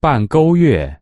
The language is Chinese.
半勾月。